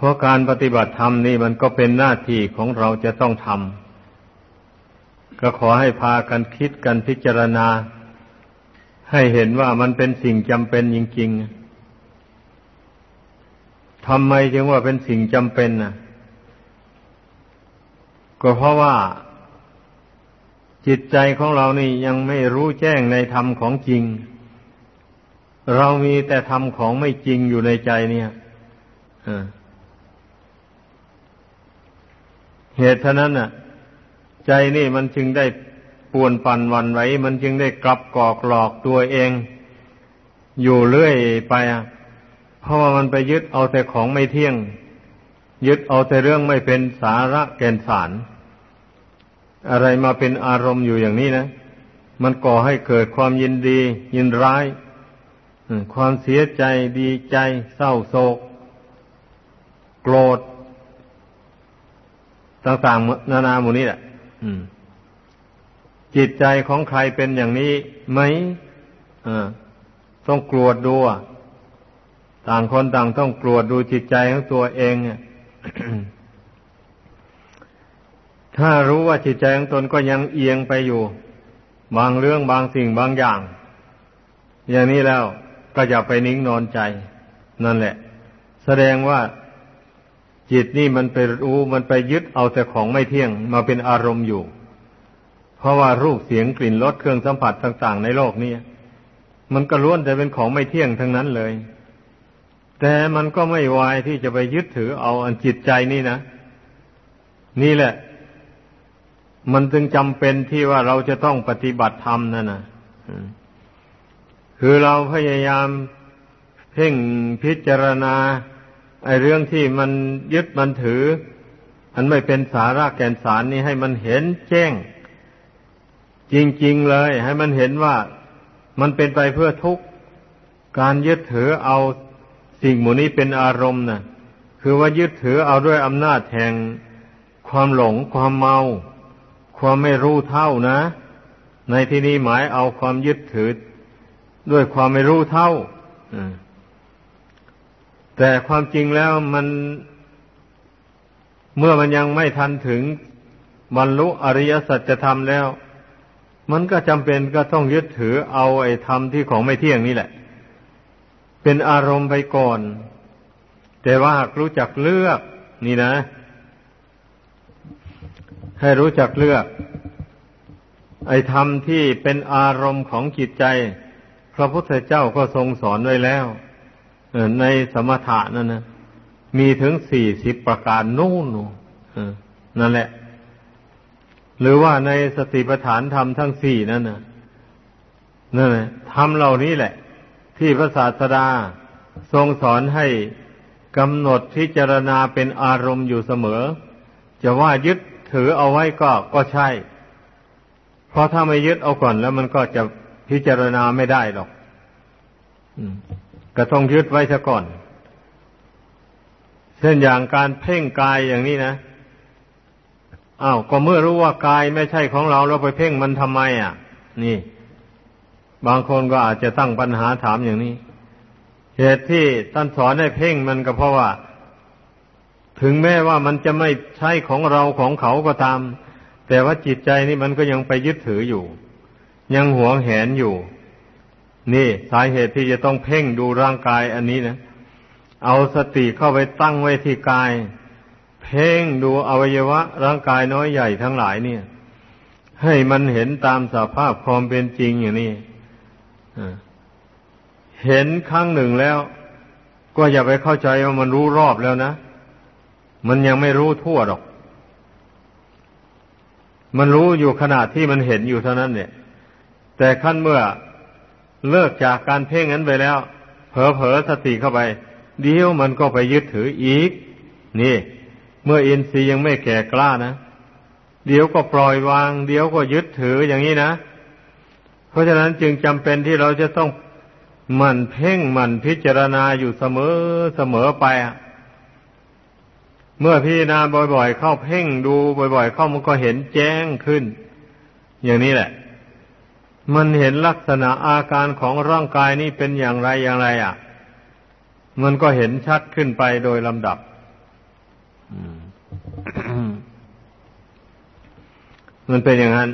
เพราะการปฏิบัติธรรมนี่มันก็เป็นหน้าที่ของเราจะต้องทำก็ขอให้พากันคิดกันพิจารณา ให้เห็นว่ามันเป็นสิ่งจำเป็นจริงๆทำไมจึงว่าเป็นสิ่งจำเป็นน่ะ ก็เพราะว่าจิตใจของเรานี่ยังไม่รู้แจ้งในธรรมของจริง เรามีแต่ธรรมของไม่จริงอยู่ในใจเนี่ย เหตุฉะนั้นน่ะ ใจนี่มันจึงได้ป่วนปั่นวันไหวมันจึงได้กลับกอกหลอกตัวเอง อยู่เรื่อยไปอะเพราะว่ามันไปยึดเอาแต่ของไม่เที่ยง ยึดเอาแต่เรื่องไม่เป็นสาระแก่นสาร อะไรมาเป็นอารมณ์อยู่อย่างนี้นะมันก่อให้เกิดความยินดี ยินร้ายความเสียใจดีใจ เศร้าโศก โกรธ ต่างๆนานาหมู่นี้แหละจิตใจของใครเป็นอย่างนี้ไหมต้องกลัวดูต่างคนต่างต้องกลัวดูจิตใจของตัวเองถ้ารู้ว่าจิตใจของตนก็ยังเอียงไปอยู่ บางเรื่องบางสิ่งบางอย่าง อย่างนี้แล้วก็อย่าไปนิ่งนอนใจ นั่นแหละ แสดงว่า จิตนี่มันไปรู้มันไปยึดเอาแต่ของไม่เที่ยงมาเป็นอารมณ์อยู่ เพราะว่ารูปเสียงกลิ่นรสเครื่องสัมผัสต่าง ๆ ในโลกนี้มันก็ล้วนแต่เป็นของไม่เที่ยงทั้งนั้นเลย แต่มันก็ไม่วายที่จะไปยึดถือเอาอันจิตใจนี่นะ นี่แหละ มันจึงจำเป็นที่ว่าเราจะต้องปฏิบัติธรรมนั่นนะคือเราพยายามเพ่งพิจารณา ไอ้เรื่องที่มันยึดมันถือ อันไม่เป็นสาระแก่นสารนี่ให้มันเห็นแจ้ง จริงๆเลย ให้มันเห็นว่ามันเป็นไปเพื่อทุกข์การยึดถือเอาสิ่งหมู่นี้เป็นอารมณ์นะ่ะ คือว่ายึดถือเอาด้วยอำนาจแห่งความหลงความเมา ความไม่รู้เท่านะ ในที่นี้หมายเอาความยึดถือ ด้วยความไม่รู้เท่า แต่ความจริงแล้วมันเมื่อมันยังไม่ทันถึงบรรลุอริยสัจธรรมแล้ว มันก็จำเป็นก็ต้องยึดถือเอาไอ้ธรรมที่ของไม่เที่ยงนี่แหละ เป็นอารมณ์ไปก่อน แต่ว่าหากรู้จักเลือก นี่นะ ให้รู้จักเลือก ไอ้ธรรมที่เป็นอารมณ์ของจิตใจ พระพุทธเจ้าก็ทรงสอนไว้แล้ว ในสมถะนั่นนะมีถึงสี่สิบประการนู่นนั่นแหละ หรือว่าในสติปัฏฐานธรรมทั้งสี่นั่นนะนั่นแหละธรรมเหล่านี้แหละ ที่พระศาสดาทรงสอนให้กำหนดพิจารณาเป็นอารมณ์อยู่เสมอ จะว่ายึดถือเอาไว้ก็ก็ใช่ เพราะถ้าไม่ยึดเอาก่อนแล้วมันก็จะพิจารณาไม่ได้หรอก ก็ต้องยึดไว้ซะก่อน เช่นอย่างการเพ่งกายอย่างนี้นะอ้าวก็เมื่อรู้ว่ากายไม่ใช่ของเราเราไปเพ่งมันทำไมอะ นี่ บางคนก็อาจจะตั้งปัญหาถามอย่างนี้ เหตุที่ท่านสอนให้เพ่งมันก็เพราะว่า ถึงแม้ว่ามันจะไม่ใช่ของเราของเขาก็ตาม แต่ว่าจิตใจนี่มันก็ยังไปยึดถืออยู่ ยังหวงแหนอยู่ นี่สาเหตุที่จะต้องเพ่งดูร่างกายอันนี้นะ เอาสติเข้าไปตั้งไว้ที่กาย เพ่งดูอวัยวะ ร่างกายน้อยใหญ่ทั้งหลายเนี่ย ให้มันเห็นตามสภาพความเป็นจริงอย่างนี้เห็นครั้งหนึ่งแล้ว ก็อย่าไปเข้าใจว่ามันรู้รอบแล้วนะ มันยังไม่รู้ทั่วหรอก มันรู้อยู่ขนาดที่มันเห็นอยู่เท่านั้นเนี่ย แต่ขั้นเมื่อ เลิกจากการเพ่งนั้นไปแล้ว เผลอๆสติเข้าไป เดี๋ยวมันก็ไปยึดถืออีก นี่ เมื่ออินทรีย์ยังไม่แก่กล้านะเดี๋ยวก็ปล่อยวาง เดี๋ยวก็ยึดถืออย่างนี้นะ เพราะฉะนั้นจึงจำเป็นที่เราจะต้องหมั่นเพ่งหมั่นพิจารณาอยู่เสมอเสมอไปเมื่อพิจารณาบ่อย ๆ เข้าเพ่งดูบ่อย ๆ เข้ามันก็เห็นแจ้งขึ้น อย่างนี้แหละ มันเห็นลักษณะอาการของร่างกายนี้เป็นอย่างไรอย่างไรอะ มันก็เห็นชัดขึ้นไปโดยลำดับมันเป็นอย่างนั้น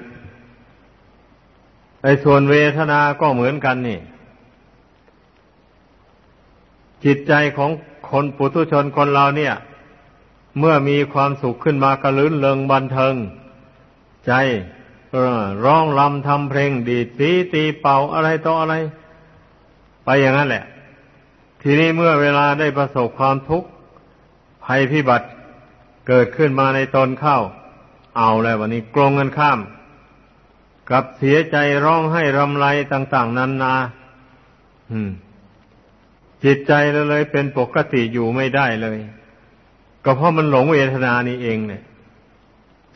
ไอ้ส่วนเวทนาก็เหมือนกันนี่ จิตใจของคนปุถุชนคนเราเนี่ย เมื่อมีความสุขขึ้นมากระลื้นเริงบันเทิง ใจ ร้องลำทำเพลงดีดสีตีเป่าอะไรต่ออะไร ไปอย่างนั้นแหละ ทีนี้เมื่อเวลาได้ประสบความทุกข์ภัยพิบัติเกิดขึ้นมาในตนเข้า เอาแล้ววันนี้กลงกันข้าม กับเสียใจร้องให้รำไรต่างๆนันนาจิตใจเลยเป็นปกติอยู่ไม่ได้เลย ก็เพราะมันหลงเวทนานี่เองเนี่ย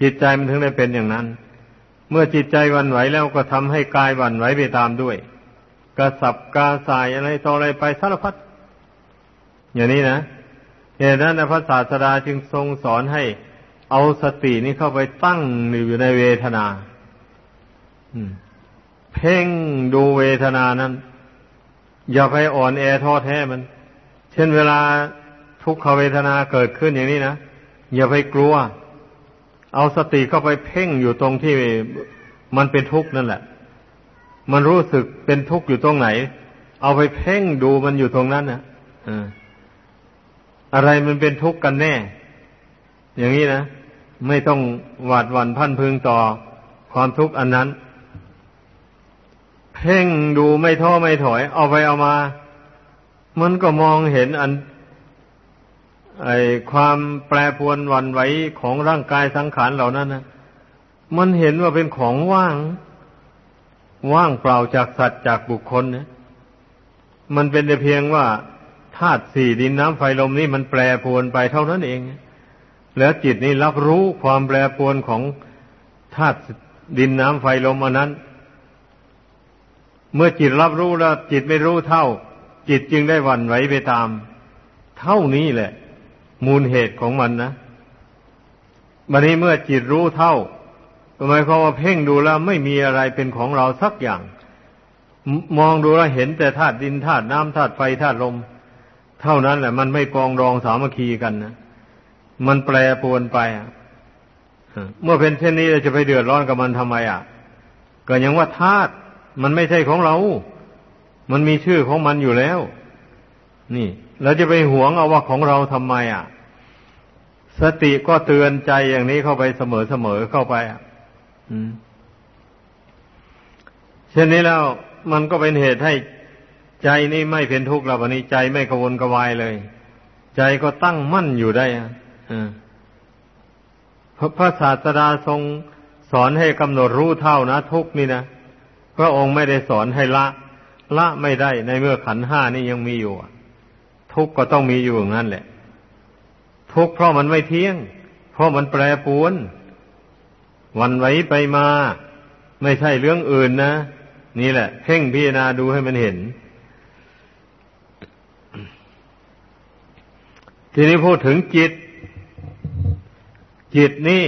จิตใจมันถึงได้เป็นอย่างนั้น เมื่อจิตใจวันไหวแล้วก็ทำให้กายวันไหวไปตามด้วย กระสับกระส่ายอะไรต่ออะไรไปสารพัดอย่างนี้นะเหตุนั้นพระศาสดาจึงทรงสอนให้เอาสตินี้เข้าไปตั้งอยู่ในเวทนาเพ่งดูเวทนานั้น อย่าไปอ่อนแอท้อแท้มัน เช่นเวลาทุกขเวทนาเกิดขึ้นอย่างนี้นะ อย่าไปกลัว เอาสติเข้าไปเพ่งอยู่ตรงที่มันเป็นทุกข์นั่นแหละ มันรู้สึกเป็นทุกข์อยู่ตรงไหน เอาไปเพ่งดูมันอยู่ตรงนั้นนะอ่าอะไรมันเป็นทุกข์กันแน่ อย่างนี้นะไม่ต้องหวาดหวั่นพันพึงต่อความทุกข์อันนั้น เพ่งดูไม่ท้อไม่ถอย เอาไปเอามา มันก็มองเห็นอัน ไอความแปรปวนวันไหวของร่างกายสังขารเหล่านั้นนะมันเห็นว่าเป็นของว่าง ว่างเปล่าจากสัตว์จากบุคคลเนะมันเป็นแต่เพียงว่าธาตุสี่ดินน้ำไฟลมนี่มันแปรปวนไปเท่านั้นเอง แล้วจิตนี่รับรู้ความแปรปวนของธาตุดินน้ำไฟลมอันนั้น เมื่อจิตรับรู้แล้วจิตไม่รู้เท่า จิตจึงได้วันไหวไปตาม เท่านี้แหละ มูลเหตุของมันนะบันนี้เมื่อจิตรู้เท่าหมายความว่าเพ่งดูแล้วไม่มีอะไรเป็นของเราสักอย่าง มองดูแล้วเห็นแต่ธาตุดินธาตุน้ำธาตุไฟธาตุลม เท่านั้นแหละมันไม่ปองรองสามัคคีกันนะมันแปรปวนไปเมื่อเป็นเช่นนี้เราจะไปเดือดร้อนกับมันทำไมอะ ก็ยังว่าธาตุมันไม่ใช่ของเรา มันมีชื่อของมันอยู่แล้ว นี่ เราจะไปหวงเอาว่าของเราทำไมอะ สติก็เตือนใจอย่างนี้เข้าไปเสมอเสมอเข้าไปอะเช่นนี้แล้วมันก็เป็นเหตุให้ใจนี่ไม่เป็นทุกข์แล้ววันนี้ใจไม่กวนกวายเลย ใจก็ตั้งมั่นอยู่ได้อะพระศาสดาทรงสอนให้กำหนดรู้เท่านะทุกนี่นะพระองค์ไม่ได้สอนให้ละ ละไม่ได้ในเมื่อขันห้านี่ยังมีอยู่ ทุกก็ต้องมีอยู่อย่างนั้นแหละ ทุกเพราะมันไม่เที่ยง เพราะมันแปรปรวน วันไหวไปมา ไม่ใช่เรื่องอื่นนะ นี่แหละเพ่งพิจารณาดูให้มันเห็น ทีนี้พูดถึงจิต จิตนี่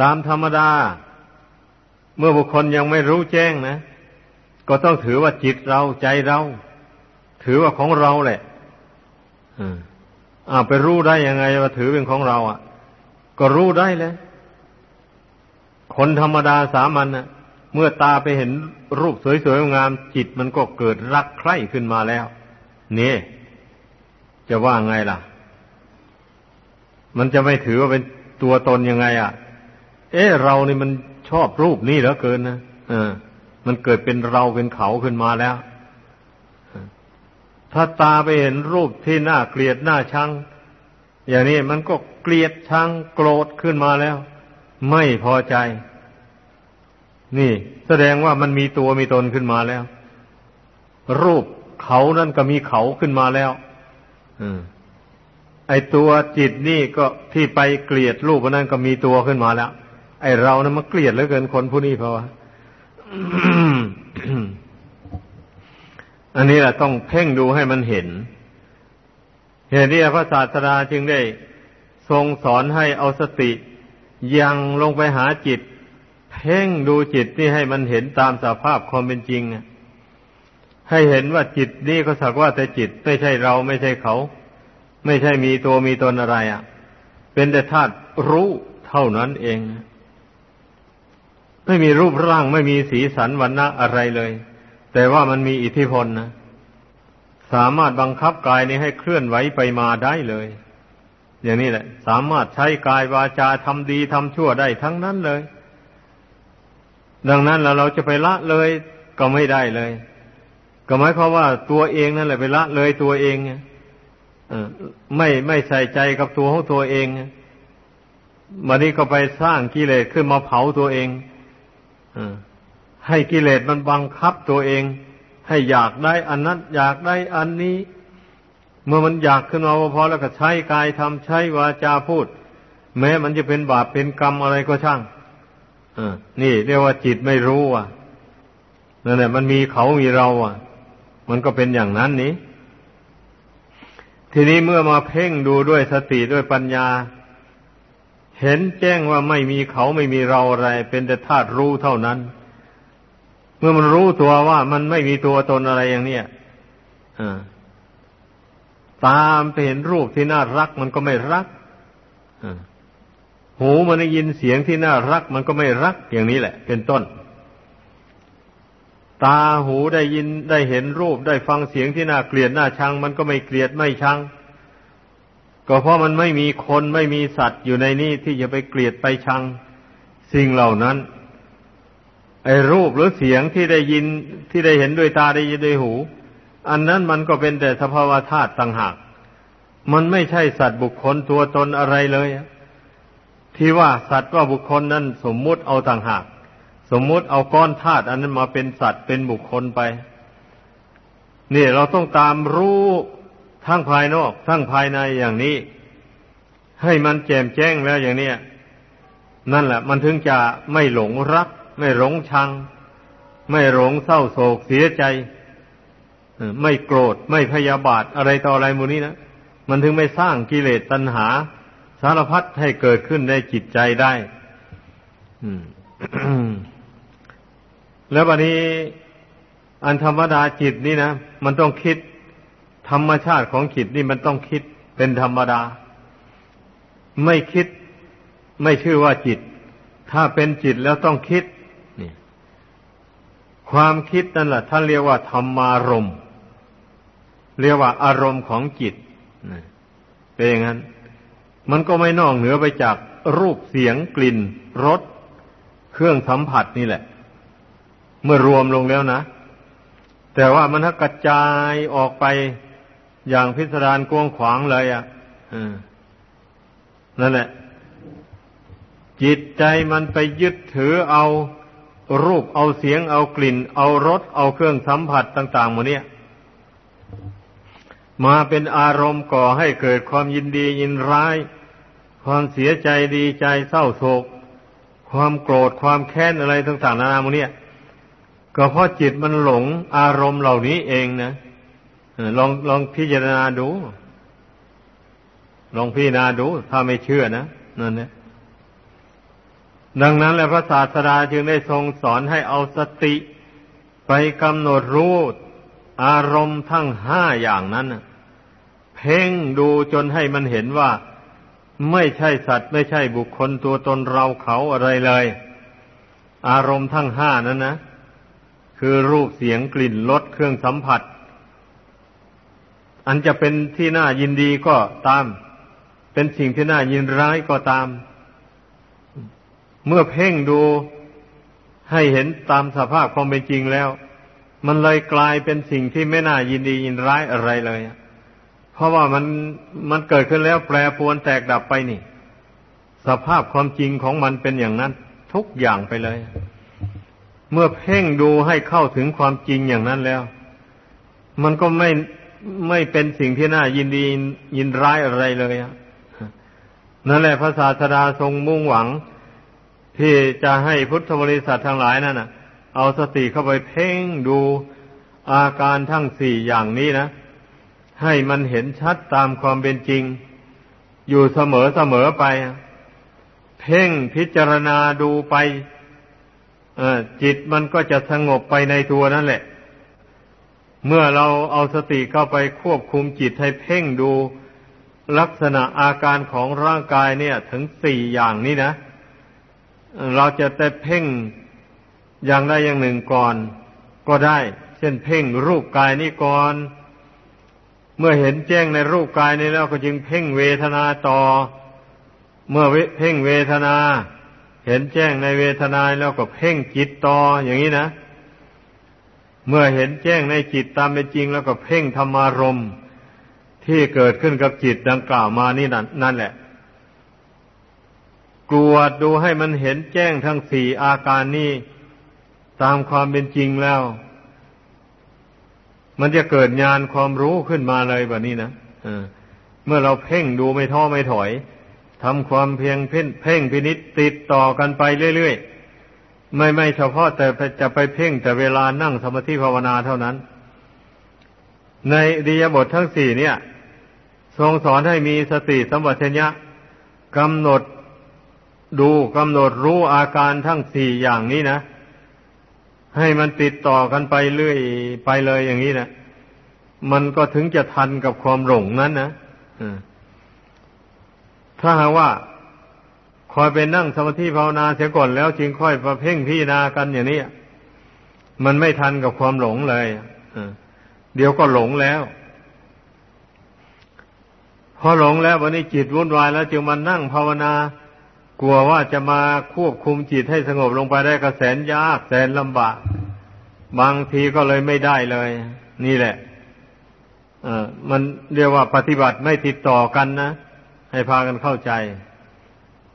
ตามธรรมดา เมื่อบุคคลยังไม่รู้แจ้งนะ ก็ต้องถือว่าจิตเราใจเรา ถือว่าของเราแหละอ่าไปรู้ได้ยังไงว่าถือเป็นของเรา อะ ก็รู้ได้เลยคนธรรมดาสามัญนะเมื่อตาไปเห็นรูปสวยๆงาม จิตมันก็เกิดรักใคร่ขึ้นมาแล้ว นี่ จะว่าไงล่ะ มันจะไม่ถือว่าเป็นตัวตนยังไง อะ เอ๊ะเรานี่มันชอบรูปนี้เหลือเกินนะเออ มันเกิดเป็นเราเป็นเขาขึ้นมาแล้ว ถ้าตาไปเห็นรูปที่น่าเกลียดน่าชัง อย่างนี้มันก็เกลียดชังโกรธขึ้นมาแล้ว ไม่พอใจ นี่ แสดงว่ามันมีตัวมีตนขึ้นมาแล้ว รูปเขานั่นก็มีเขาขึ้นมาแล้วไอตัวจิตนี่ก็ที่ไปเกลียดรูปนั้นก็มีตัวขึ้นมาแล้ว ไอเรานะั้นมันเกลียดเหลือเกินคนผู้นี้เพราะว่า อันนี้แหละต้องเพ่งดูให้มันเห็น เหตุนี้พระศาสดาจึงได้ทรงสอนให้เอาสติ ยังลงไปหาจิต เพ่งดูจิตนี่ให้มันเห็นตามสภาพความเป็นจริงให้เห็นว่าจิตนี่ก็สักว่าแต่จิตไม่ใช่เราไม่ใช่เขา ไม่ใช่มีตัวมีตนอะไรอะ่ะ เป็นแต่ธาตุรู้เท่านั้นเอง ไม่มีรูปร่างไม่มีสีสันวันณะอะไรเลย แต่ว่ามันมีอิทธิพลนะ สามารถบังคับกายนี้ให้เคลื่อนไหวไปมาได้เลย อย่างนี้แหละ สามารถใช้กายวาจาทำดีทำชั่วได้ทั้งนั้นเลย ดังนั้นเราเราจะไปละเลยก็ไม่ได้เลย ก็หมายความว่าตัวเองนั่นแหละไปละเลยตัวเองไม่ไม่ใส่ใจกับตัวของตัวเองมันนี้ก็ไปสร้างกิเลสขึ้นมาเผาตัวเอง ให้กิเลสมันบังคับตัวเอง ให้อยากได้อันนั้นอยากได้อันนี้ เมื่อมันอยากขึ้นมาพอแล้วก็ใช้กายทำใช้วาจาพูด แม้มันจะเป็นบาปเป็นกรรมอะไรก็ช่างนี่เรียกว่าจิตไม่รู้อะนั่นแหละมันมีเขามีเรา อะ มันก็เป็นอย่างนั้นนี้ ทีนี้เมื่อมาเพ่งดูด้วยสติด้วยปัญญา เห็นแจ้งว่าไม่มีเขาไม่มีเราอะไร เป็นแต่ธาตุรู้เท่านั้น มื่อมันรู้ตัวว่ามันไม่มีตัวตนอะไรอย่างเนี้ยตามไปเห็นรูปที่น่ารักมันก็ไม่รักหูมันได้ยินเสียงที่น่ารัก มันก็ไม่รักอย่างนี้แหละ เป็นต้น ตาหูได้ยินได้เห็นรูปได้ฟังเสียงที่น่าเกลียดน่าชัง มันก็ไม่เกลียดไม่ชัง ก็เพราะมันไม่มีคนไม่มีสัตว์อยู่ในนี้ที่จะไปเกลียดไปชัง สิ่งเหล่านั้น ไอ้รูปหรือเสียงที่ได้ยินที่ได้เห็นด้วยตาได้ยินด้วยหู อันนั้นมันก็เป็นแต่สภาวะธาตุต่างหาก มันไม่ใช่สัตว์บุคคลตัวตนอะไรเลยที่ว่าสัตว์ว่าบุคคลนั้นสมมุติเอาต่างหาก สมมุติเอาก้อนธาตุอันนั้นมาเป็นสัตว์เป็นบุคคลไป นี่เราต้องตามรู้ทั้งภายนอกทั้งภายในอย่างนี้ ให้มันแจ่มแจ้งแล้วอย่างนี้นั่นแหละ มันถึงจะไม่หลงรัก ไม่หลงชัง ไม่หลงเศร้าโศกเสียใจไม่โกรธไม่พยาบาทอะไรต่ออะไรมูนี้นะมันถึงไม่สร้างกิเลสตัณหา สารพัดให้เกิดขึ้นในจิตใจได้แล้ววันนี้อันธรรมดาจิตนี่นะมันต้องคิด ธรรมชาติของจิตนี่มันต้องคิดเป็นธรรมดา ไม่คิด ไม่ชื่อว่าจิต ถ้าเป็นจิตแล้วต้องคิด ความคิดนั่นแหละท่านเรียกว่าธรรมารมณ์เรียกว่าอารมณ์ของจิตเป็นอย่างนั้น มันก็ไม่นอกเหนือไปจากรูปเสียงกลิ่นรสเครื่องสัมผัสนี่แหละ เมื่อรวมลงแล้วนะ แต่ว่ามันถ้ากระจายออกไปอย่างพิสดารกวงขวางเลยอะ่ะนั่นแหละ จิตใจมันไปยึดถือเอา รูปเอาเสียงเอากลิ่น เอารสเอาเครื่องสัมผัสต่างๆหมดเนี้ยมาเป็นอารมณ์ก่อให้เกิดความยินดียินร้าย ความเสียใจดีใจเศร้าโศก ความโกรธความแค้นอะไรต่างๆนานาโมเนี้ยก็เพราะจิตมันหลงอารมณ์เหล่านี้เองนะลองลองพิจารณาดู ลองพิจารณาดู ถ้าไม่เชื่อนะนั่นเนี่ย ดังนั้นแหละพระศาสดาจึงได้ทรงสอนให้เอาสติไปกำหนดรู้อารมณ์ทั้งห้าอย่างนั้นเพ่งดูจนให้มันเห็นว่าไม่ใช่สัตว์ไม่ใช่บุคคลตัวตนเราเขาอะไรเลย อารมณ์ทั้งห้านั้นนะ คือรูปเสียงกลิ่นรสเครื่องสัมผัส อันจะเป็นที่น่ายินดีก็ตาม เป็นสิ่งที่น่ายินร้ายก็ตาม เมื่อเพ่งดูให้เห็นตามสภาพความเป็นจริงแล้ว มันเลยกลายเป็นสิ่งที่ไม่น่ายินดียินร้ายอะไรเลย เพราะว่ามันมันเกิดขึ้นแล้วแปรปวนแตกดับไปนี่ สภาพความจริงของมันเป็นอย่างนั้น ทุกอย่างไปเลย เมื่อเพ่งดูให้เข้าถึงความจริงอย่างนั้นแล้ว มันก็ไม่ไม่เป็นสิ่งที่น่ายินดียินร้ายอะไรเลยนั่นแหละพระศาสดาทรงมุ่งหวัง ที่จะให้พุทธบริษัททั้งหลายนั่นนะเอาสติเข้าไปเพ่งดูอาการทั้งสี่อย่างนี้นะ ให้มันเห็นชัดตามความเป็นจริง อยู่เสมอเสมอไป เพ่งพิจารณาดูไปจิตมันก็จะสงบไปในตัวนั่นแหละ เมื่อเราเอาสติเข้าไปควบคุมจิตให้เพ่งดูลักษณะอาการของร่างกายเนี่ย ถึงสี่อย่างนี้นะ เราจะแต่เพ่งอย่างใดอย่างหนึ่งก่อน ก็ได้ เช่นเพ่งรูปกายนี้ก่อน เมื่อเห็นแจ้งในรูปกายนี้แล้วก็จึงเพ่งเวทนาต่อ เมื่อเพ่งเวทนา เห็นแจ้งในเวทนาแล้วก็เพ่งจิตต่ออย่างนี้นะเมื่อเห็นแจ้งในจิตตามเป็นจริง แล้วก็เพ่งธรรมารมณ์ที่เกิดขึ้นกับจิตดังกล่าวมานี่นั่นนั่นแหละ กลัวดูให้มันเห็นแจ้งทั้งสี่อาการนี้ตามความเป็นจริงแล้ว มันจะเกิดญาณความรู้ขึ้นมาเลยแบบนี้นะเมื่อเราเพ่งดูไม่ท้อไม่ถอยทำความเพียงเพ่งเพ่งพินิษติดต่อกันไปเรื่อยๆ ไม่ไม่เฉพาะแต่จะไปเพ่งแต่เวลานั่งสมาธิภาวนาเท่านั้น ในดียบททั้งสี่เนี่ย ทรงสอนให้มีสติสัมปชัญญะกำหนด ดูกำหนดรู้อาการทั้งสี่อย่างนี้นะ ให้มันติดต่อกันไปเรื่อยไปเลยอย่างนี้นะมันก็ถึงจะทันกับความหลงนั้นนะถ้าหากว่าคอยไปนั่งสมาธิภาวนาเสียก่อนแล้วจึงค่อยประเพ่งพิจารณากันอย่างนี้มันไม่ทันกับความหลงเลยเดี๋ยวก็หลงแล้ว พอหลงแล้ววันนี้จิตวุ่นวายแล้วจึงมานั่งภาวนา ลัวว่าจะมาควบคุมจิตให้สงบลงไปได้ก็แสนยากแสนลำบาก บางทีก็เลยไม่ได้เลย นี่แหละมันเรียกว่าปฏิบัติไม่ติดต่อกันนะ ให้พากันเข้าใจ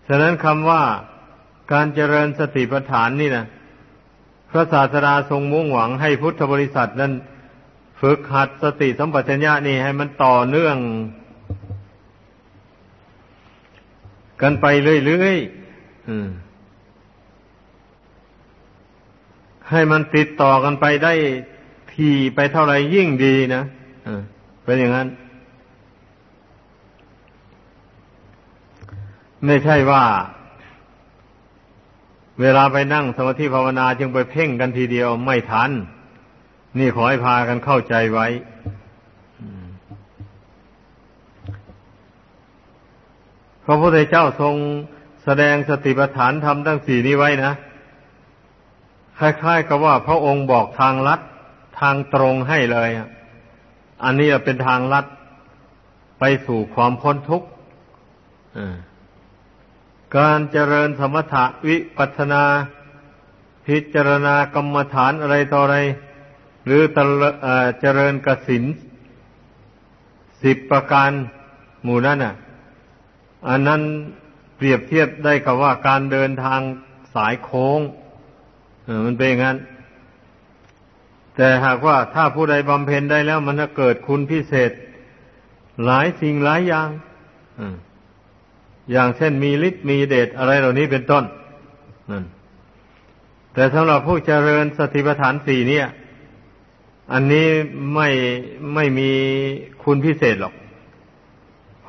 ฉะนั้นคำว่าการเจริญสติปัฏฐานนี่นะพระศาสดาทรงมุ่งหวังให้พุทธบริษัทนั้น ฝึกหัดสติสัมปชัญญะนี่ให้มันต่อเนื่อง กันไปเรื่อยๆให้มันติดต่อกันไปได้ทีไปเท่าไรยิ่งดีนะเป็นอย่างนั้น ไม่ใช่ว่า เวลาไปนั่งสมาธิภาวนาจึงไปเพ่งกันทีเดียวไม่ทัน นี่ขอให้พากันเข้าใจไว้ ระพุทธเจ้าทรงแสดงสติปัฏฐานธรรมทั้งสี่นี้ไว้นะคล้ายๆกับว่าพระองค์บอกทางลัดทางตรงให้เลย อันนี้เป็นทางลัดไปสู่ความพ้นทุกข์การเจริญสมถะวิปัสนา พิจารณากรรมฐานอะไรต่ออะไร หรือเจริญกสินสิบประการหมู่นั้นน่ะ อันนั้นเปรียบเทียบได้กับว่าการเดินทางสายโค้งมันเป็นอย่างนั้น แต่หากว่าถ้าผู้ใดบำเพ็ญได้แล้ว มันจะเกิดคุณพิเศษ หลายสิ่งหลายอย่างอย่างเช่นมีฤทธิ์มีเดชอะไรเหล่านี้เป็นต้นนั่นแต่สำหรับผู้เจริญสติปัฏฐานสี่เนี่ย อันนี้ไม่ไม่มีคุณพิเศษหรอก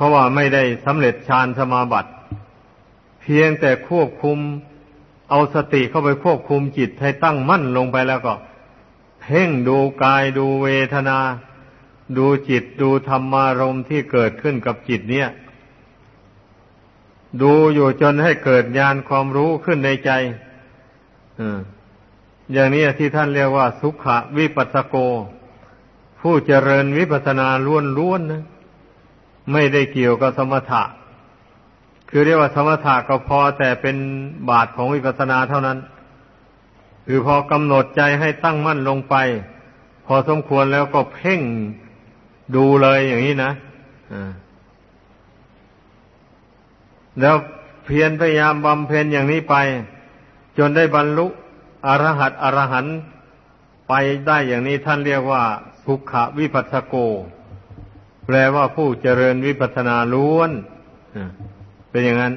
ราะว่าไม่ได้สำเร็จฌานสมาบัติ เพียงแต่ควบคุม เอาสติเข้าไปควบคุมจิตให้ตั้งมั่นลงไปแล้วก็ เพ่งดูกายดูเวทนา ดูจิตดูธรรมารมที่เกิดขึ้นกับจิตเนี่ย ดูอยู่จนให้เกิดญาณความรู้ขึ้นในใจอย่างนี้ที่ท่านเรียกว่า สุขวิปัสสโก ผู้เจริญวิปัสนาล้วนๆนะ ไม่ได้เกี่ยวกับสมถะ คือเรียกว่าสมถะก็พอแต่เป็นบาทของวิปัสสนาเท่านั้น คือพอกำหนดใจให้ตั้งมั่นลงไป พอสมควรแล้วก็เพ่งดูเลยอย่างนี้นะแล้วเพียรพยายามบำเพ็ญอย่างนี้ไป จนได้บรรลุอรหัตอรหันไปได้อย่างนี้ท่านเรียกว่าสุขวิปัสสโก แปลว่าผู้เจริญวิปัสนาล้วนเป็นอย่างนั้น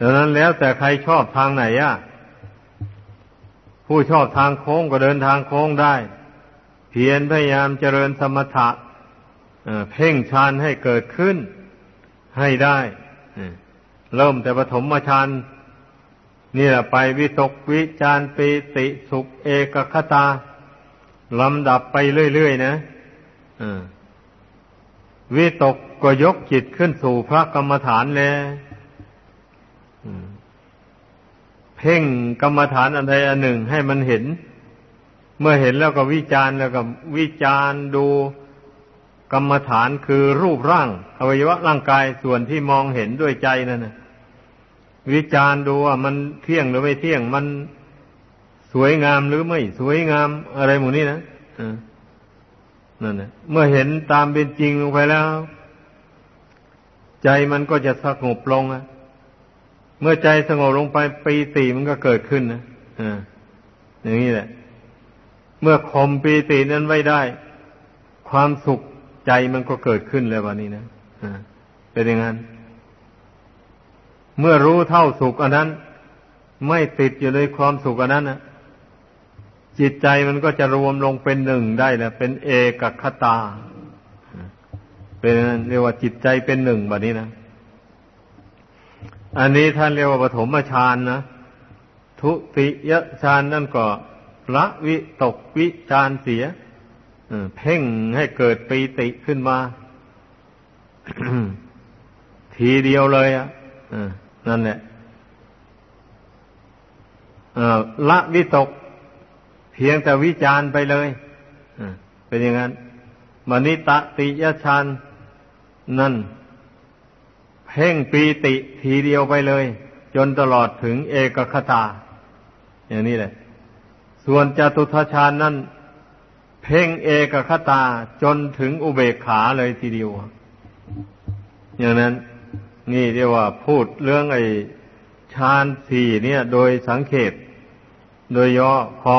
ดังนั้นแล้วแต่ใครชอบทางไหนอะผู้ชอบทางโค้งก็เดินทางโค้งได้ เพียรพยายามเจริญสมถะเพ่งฌานให้เกิดขึ้นให้ได้เริ่มแต่ปฐมฌานนี่แหละไปวิตกวิจารปิติสุขเอกคตาลำดับไปเรื่อยๆนะ วิตกก็ยกจิตขึ้นสู่พระกรรมฐานเลยเพ่งกรรมฐานอันใดอันหนึ่งให้มันเห็น เมื่อเห็นแล้วก็วิจารณ์แล้วก็วิจารณ์ดูกรรมฐานคือรูปร่างอวัยวะร่างกายส่วนที่มองเห็นด้วยใจนั่นนะวิจารณ์ดูว่ามันเที่ยงหรือไม่เที่ยง มันสวยงามหรือไม่สวยงามอะไรหมู่นี้นะ นั่นแหละเมื่อเห็นตามเป็นจริงลงไปแล้ว ใจมันก็จะสงบลงอะเมื่อใจสงบลงไปปีติมันก็เกิดขึ้นนะอ่าอย่างนี้แหละ เมื่อคมปีตินั้นไว้ได้ ความสุขใจมันก็เกิดขึ้นแล้ววันนี้นะอ่าเป็นอย่างนั้น เมื่อรู้เท่าสุขอันนั้น ไม่ติดอยู่ในความสุขอันนั้นนะ จิตใจมันก็จะรวมลงเป็นหนึ่งได้แหละเป็นเอกคตา เป็นเรียกว่าจิตใจเป็นหนึ่งแบบนี้นะอันนี้ท่านเรียกว่าปฐมฌานนะทุติยฌานนั่นก็ละวิตกวิฌานเสียเพ่งให้เกิดปีติขึ้นมา ทีเดียวเลยอะนั่นแหละละวิตก เพียงแต่วิจารไปเลยเป็นอย่างนั้นมณิตติยฌานนั่นเพ่งปีติทีเดียวไปเลย จนตลอดถึงเอกคตา อย่างนี้แหละ ส่วนจตุทชานนั้นเพ่งเอกคตาจนถึงอุเบกขาเลยทีเดียว อย่างนั้น นี่เรียกว่าพูดเรื่องไอ้ฌานสี่เนี่ย โดยสังเขต โดยย่อพอ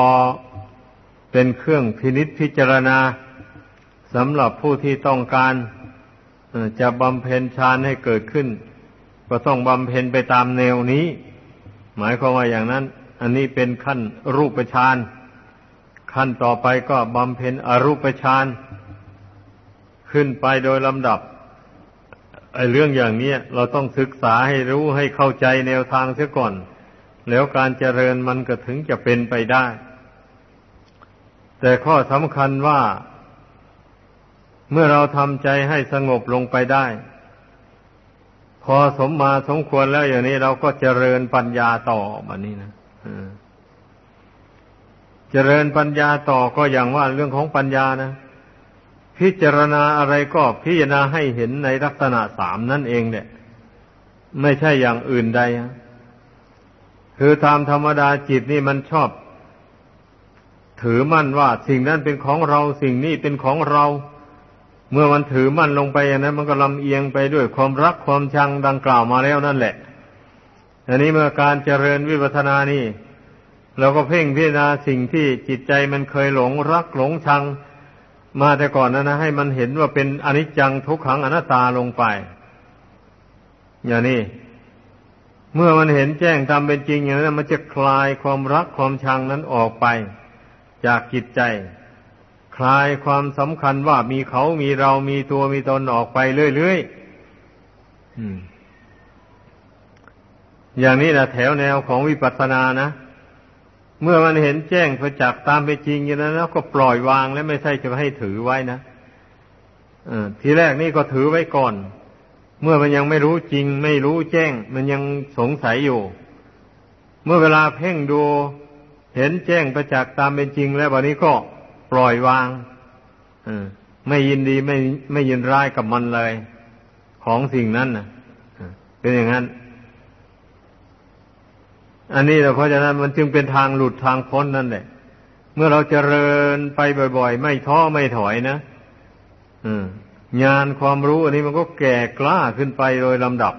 เป็นเครื่องพินิษพิจารณาสำหรับผู้ที่ต้องการจะบำเพ็ญฌานให้เกิดขึ้น ก็ต้องบำเพ็ญไปตามแนวนี้ หมายความว่าอย่างนั้น อันนี้เป็นขั้นรูปฌานขั้นต่อไปก็บำเพ็ญอรูปฌานขึ้นไปโดยลำดับไอ้เรื่องอย่างนี้เราต้องศึกษาให้รู้ให้เข้าใจแนวทางเสียก่อน แล้วการเจริญมันก็ถึงจะเป็นไปได้ แต่ข้อสำคัญว่า เมื่อเราทำใจให้สงบลงไปได้ พอสมมาสมควรแล้วอย่างนี้เราก็เจริญปัญญาต่อแบบนี้นะเจริญปัญญาต่อก็อย่างว่าเรื่องของปัญญานะพิจารณาอะไรก็พิจารณาให้เห็นในลักษณะสามนั่นเองเนี่ยไม่ใช่อย่างอื่นใด คือตามธรรมดาจิตนี่มันชอบ ถือมั่นว่าสิ่งนั้นเป็นของเราสิ่งนี้เป็นของเรา เมื่อมันถือมั่นลงไปอย่างนั้น มันก็ลำเอียงไปด้วยความรักความชังดังกล่าวมาแล้วนั่นแหละ อันนี้เมื่อการเจริญวิปัสสนานี่เราก็เพ่งพิจารณาสิ่งที่จิตใจมันเคยหลงรักหลงชังมาแต่ก่อนนะนะให้มันเห็นว่าเป็นอนิจจังทุกขังอนัตตาลงไป อย่างนี้เมื่อมันเห็นแจ้งตามเป็นจริงอย่างนั้นมันจะคลายความรักความชังนั้นออกไป จากจิตใจ คลายความสำคัญว่ามีเขามีเรามีตัวมีตนออกไปเรื่อยๆอย่างนี้นะแถวแนวของวิปัสสนานะเมื่อมันเห็นแจ้งประจักษ์ตามไปจริงอย่างนั้นแล้วก็ปล่อยวางแล้วไม่ใช่จะให้ถือไว้นะทีแรกนี่ก็ถือไว้ก่อน เมื่อมันยังไม่รู้จริง ไม่รู้แจ้ง มันยังสงสัยอยู่ เมื่อเวลาเพ่งดู เห็นแจ้งประจักษ์ตามเป็นจริงแล้ววันนี้ก็ปล่อยวางไม่ยินดีไม่ไม่ยินร้ายกับมันเลย ของสิ่งนั้นนะเป็นอย่างนั้น อันนี้เพราะฉะนั้นมันจึงเป็นทางหลุดทางพ้นนั่นแหละ เมื่อเราจเจริญไปบ่อย ๆ ไม่ท้อไม่ถอยนะญาณความรู้อันนี้มันก็แก่กล้าขึ้นไปโดยลำดับ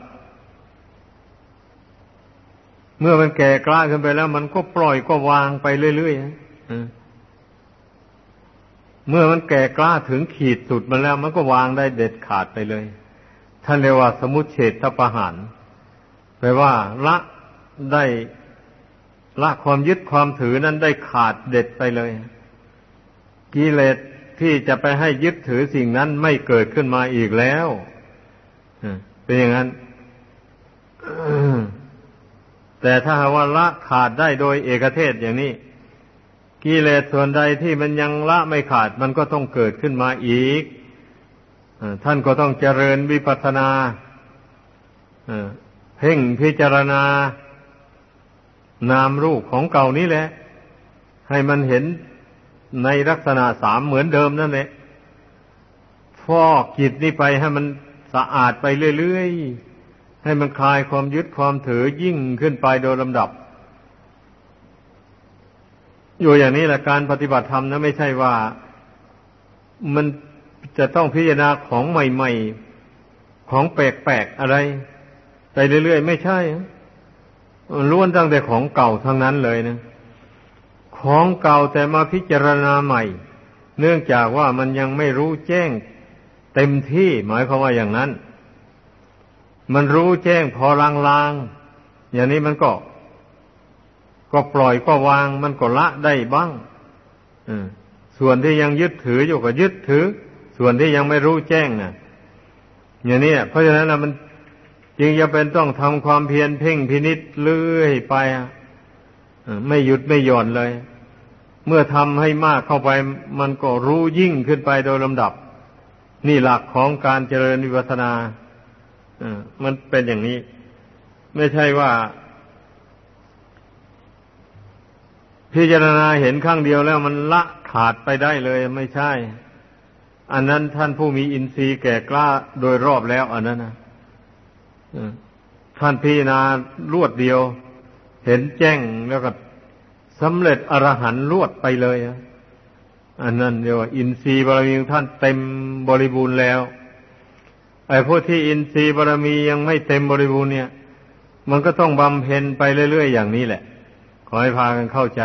เมื่อมันแก่กล้าขึ้นไปแล้ว มันก็ปล่อยก็วางไปเรื่อยๆเมื่อมันแก่กล้าถึงขีดสุดมันแล้ว มันก็วางได้เด็ดขาดไปเลย ท่านเรียกว่าสมุเฉทประหารแปลว่า ละได้ละความยึดความถือนั้นได้ขาดเด็ดไปเลย กิเลสที่จะไปให้ยึดถือสิ่งนั้นไม่เกิดขึ้นมาอีกแล้วเป็นอย่างนั้น แต่ถ้าว่าละขาดได้โดยเอกเทศอย่างนี้กิเลสส่วนใดที่มันยังละไม่ขาดมันก็ต้องเกิดขึ้นมาอีกท่านก็ต้องเจริญวิปัสสนาเพ่งพิจารณานามรูปของเก่านี้แหละ ให้มันเห็นในลักษณะสามเหมือนเดิมนั่นแหละฟอกจิตนี่ไปให้มันสะอาดไปเรื่อยๆ ให้มันคลายความยึดความถือยิ่งขึ้นไปโดยลำดับ อยู่อย่างนี้แหละการปฏิบัติธรรมนะไม่ใช่ว่ามันจะต้องพิจารณาของใหม่ๆ ของแปลกๆอะไร ไปเรื่อยๆ ไม่ใช่ล้วนตั้งแต่ของเก่าทั้งนั้นเลยนะ ของเก่าแต่มาพิจารณาใหม่ เนื่องจากว่ามันยังไม่รู้แจ้งเต็มที่หมายความว่าอย่างนั้น มันรู้แจ้งพอลางๆ อย่างนี้มันก็ ก็ปล่อยก็วาง มันก็ละได้บ้างส่วนที่ยังยึดถืออยู่ก็ยึดถือ ส่วนที่ยังไม่รู้แจ้งนะ่ะ อย่างนี้เพราะฉะนั้นนะมันจึงจะเป็นต้องทำความเพียรเพ่งพินิษเลื่อยไปไม่หยุดไม่หย่อนเลย เมื่อทำให้มากเข้าไป มันก็รู้ยิ่งขึ้นไปโดยลำดับ นี่หลักของการเจริญวิปัสสนา มันเป็นอย่างนี้ ไม่ใช่ว่า พิจารณาเห็นข้างเดียวแล้วมันละขาดไปได้เลย ไม่ใช่ อันนั้นท่านผู้มีอินทรีย์แก่กล้าโดยรอบแล้ว อันนั้นนะท่านพิจารณารวดเดียว เห็นแจ้งแล้วก็สำเร็จอรหันรวดไปเลยอันนั้นเรียกว่าอินทรีย์บารมีของท่านเต็มบริบูรณ์แล้ว ไอ้ผู้ที่อินทรีย์บารมียังไม่เต็มบริบูรณ์เนี่ย มันก็ต้องบำเพ็ญไปเรื่อยๆอย่างนี้แหละ ขอให้พากันเข้าใจ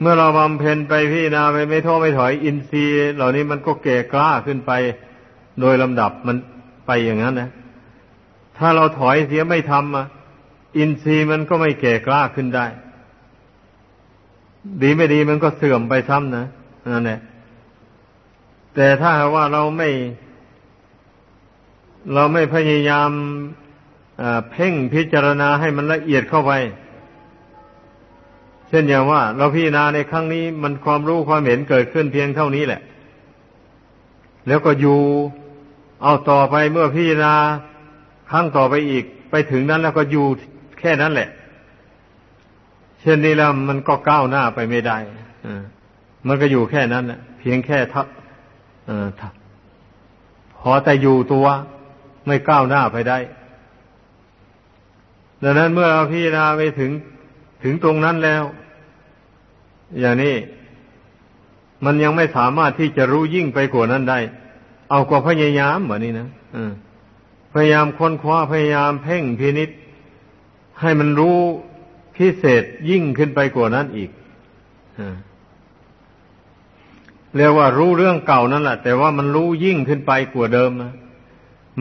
เมื่อเราบำเพ็ญไปพี่นาไปไม่ท้อไม่ถอยอินทรีย์ เหล่านี้มันก็เก่กล้าขึ้นไป โดยลำดับมันไปอย่างนั้นนะถ้าเราถอยเสียไม่ทำอะอินทรีย์มันก็ไม่แก่กล้าขึ้นได้ ดีไม่ดีมันก็เสื่อมไปซ้ำนะนั่นแหละแต่ถ้าว่าเราไม่ เราไม่พยายามเพ่งพิจารณาให้มันละเอียดเข้าไป เช่นอย่างว่า เราพิจารณาในครั้งนี้มันความรู้ความเห็นเกิดขึ้นเพียงเท่านี้แหละ แล้วก็อยู่เอาต่อไปเมื่อพิจารณาครั้งต่อไปอีก ไปถึงนั้นแล้วก็อยู่แค่นั้นแหละ เช่นนี้แล้วมันก็ก้าวหน้าไปไม่ได้อมันก็อยู่แค่นั้นเพียงแค่ทักพอแต่อยู่ตัว ไม่ก้าวหน้าไปได้ ดังนั้นเมื่อเราพิจารณาไปถึงถึงตรงนั้นแล้ว อย่างนี้ มันยังไม่สามารถที่จะรู้ยิ่งไปกว่านั้นได้ เอากว่าพยายามแบบนี้นะพยายามค้นคว้าพยายามเพ่งพินิษให้มันรู้พิเศษยิ่งขึ้นไปกว่านั้นอีกเรียกว่ารู้เรื่องเก่านั่นแหละแต่ว่ามันรู้ยิ่งขึ้นไปกว่าเดิมนะ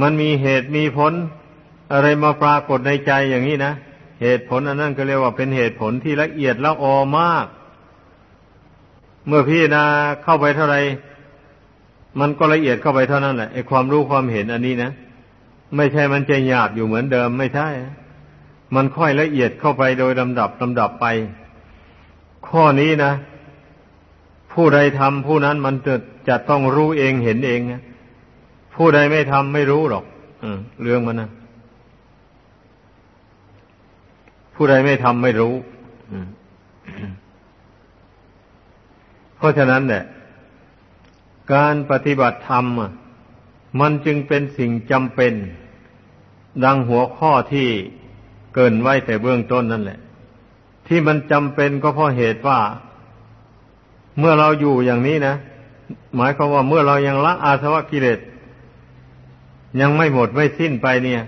มันมีเหตุมีผล อะไรมาปรากฏในใจอย่างนี้นะเหตุผลอันนั้นก็เรียกว่าเป็นเหตุผลที่ละเอียดละออมาก เมื่อพี่นาเข้าไปเท่าไรมันก็ละเอียดเข้าไปเท่านั้นแหละไอ้ความรู้ความเห็นอันนี้นะไม่ใช่มันจะหยาบอยู่เหมือนเดิมไม่ใช่ มันค่อยละเอียดเข้าไปโดยลำดับลำดับไป ข้อนี้นะ ผู้ใดทำผู้นั้นมันจะจะต้องรู้เองเห็นเองนะ ผู้ใดไม่ทำไม่รู้หรอกอเรื่องมันนะผู้ใดไม่ทำไม่รู้เพราะฉะนั้นเนี่ยการปฏิบัติธรรมมันจึงเป็นสิ่งจำเป็น ดังหัวข้อที่เกินไว้แต่เบื้องต้นนั่นแหละ ที่มันจำเป็นก็เพราะเหตุว่า เมื่อเราอยู่อย่างนี้นะ หมายความว่าเมื่อเรายังละอาสวะกิเลส ยังไม่หมดไม่สิ้นไปเนี่ย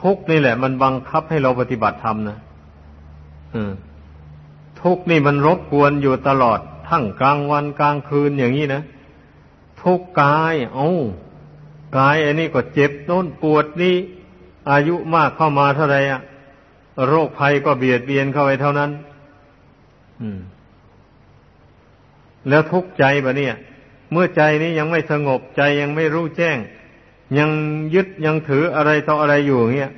ทุกนี่แหละ มันบังคับให้เราปฏิบัติธรรมนะทุกนี่มันรบกวนอยู่ตลอด ทั้งกลางวันกลางคืนอย่างนี้นะทุกกาย เอา้ากายอันนี้ก็เจ็บโน้นปวดนี่อายุมากเข้ามาเท่าไรอะโรคภัยก็เบียดเบียนเข้าไปเท่านั้น อืม แล้วทุกข์ใจบะเนี่ย เมื่อใจนี้ยังไม่สงบใจยังไม่รู้แจ้ง ยังยึดยังถืออะไรต่ออะไรอยู่เงี้ย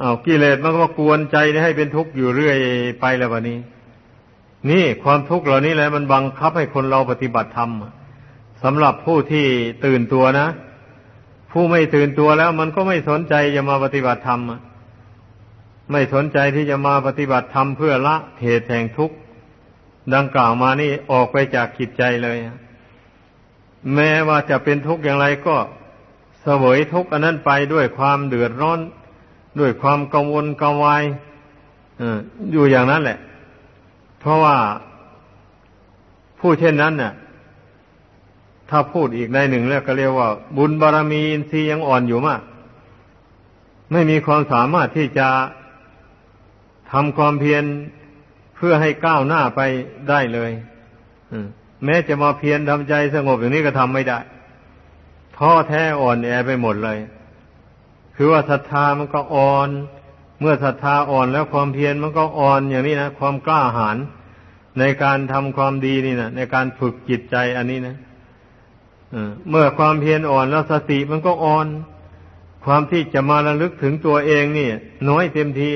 อา้าวกิเลสมันก็มากวนใจให้เป็นทุกข์อยู่เรื่อยไปแล้ววะนี้ นี่ความทุกข์เหล่านี้แหละมันบังคับให้คนเราปฏิบัติธรรมสำหรับผู้ที่ตื่นตัวนะ ผู้ไม่ตื่นตัวแล้วมันก็ไม่สนใจจะมาปฏิบัติธรรมไม่สนใจที่จะมาปฏิบัติธรรมเพื่อละเหตุแห่งทุกข์ดังกล่าวมานี่ออกไปจากจิตใจเลย แม้ว่าจะเป็นทุกข์อย่างไรก็ สวยทุกข์อันนั้นไปด้วยความเดือดร้อน ด้วยความกังวลกังวายอยู่อย่างนั้นแหละ เพราะว่าผู้เช่นนั้นน่ะถ้าพูดอีกในหนึ่งแล้วก็เรียกว่า บุญบารรมีอินทรีย์ยังอ่อนอยู่มาก ไม่มีความสามารถที่จะทำความเพียรเพื่อให้ก้าวหน้าไปได้เลยแม้จะมาเพียรทำใจสงบอย่างนี้ก็ทำไม่ได้ ท้อแท้อ่อนแอไปหมดเลย คือว่าศรัทธามันก็อ่อน เมื่อศรัทธาอ่อนแล้วความเพียรมันก็อ่อนอย่างนี้นะความกล้าหาญในการทำความดีนี่นะในการฝึกจิตใจอันนี้นะเมื่อความเพียรอ่อนแล้วสติมันก็อ่อน ความที่จะมาระลึกถึงตัวเองนี่ น้อยเต็มที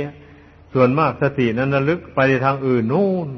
ส่วนมากสตินั้นระลึกไปในทางอื่นนู่น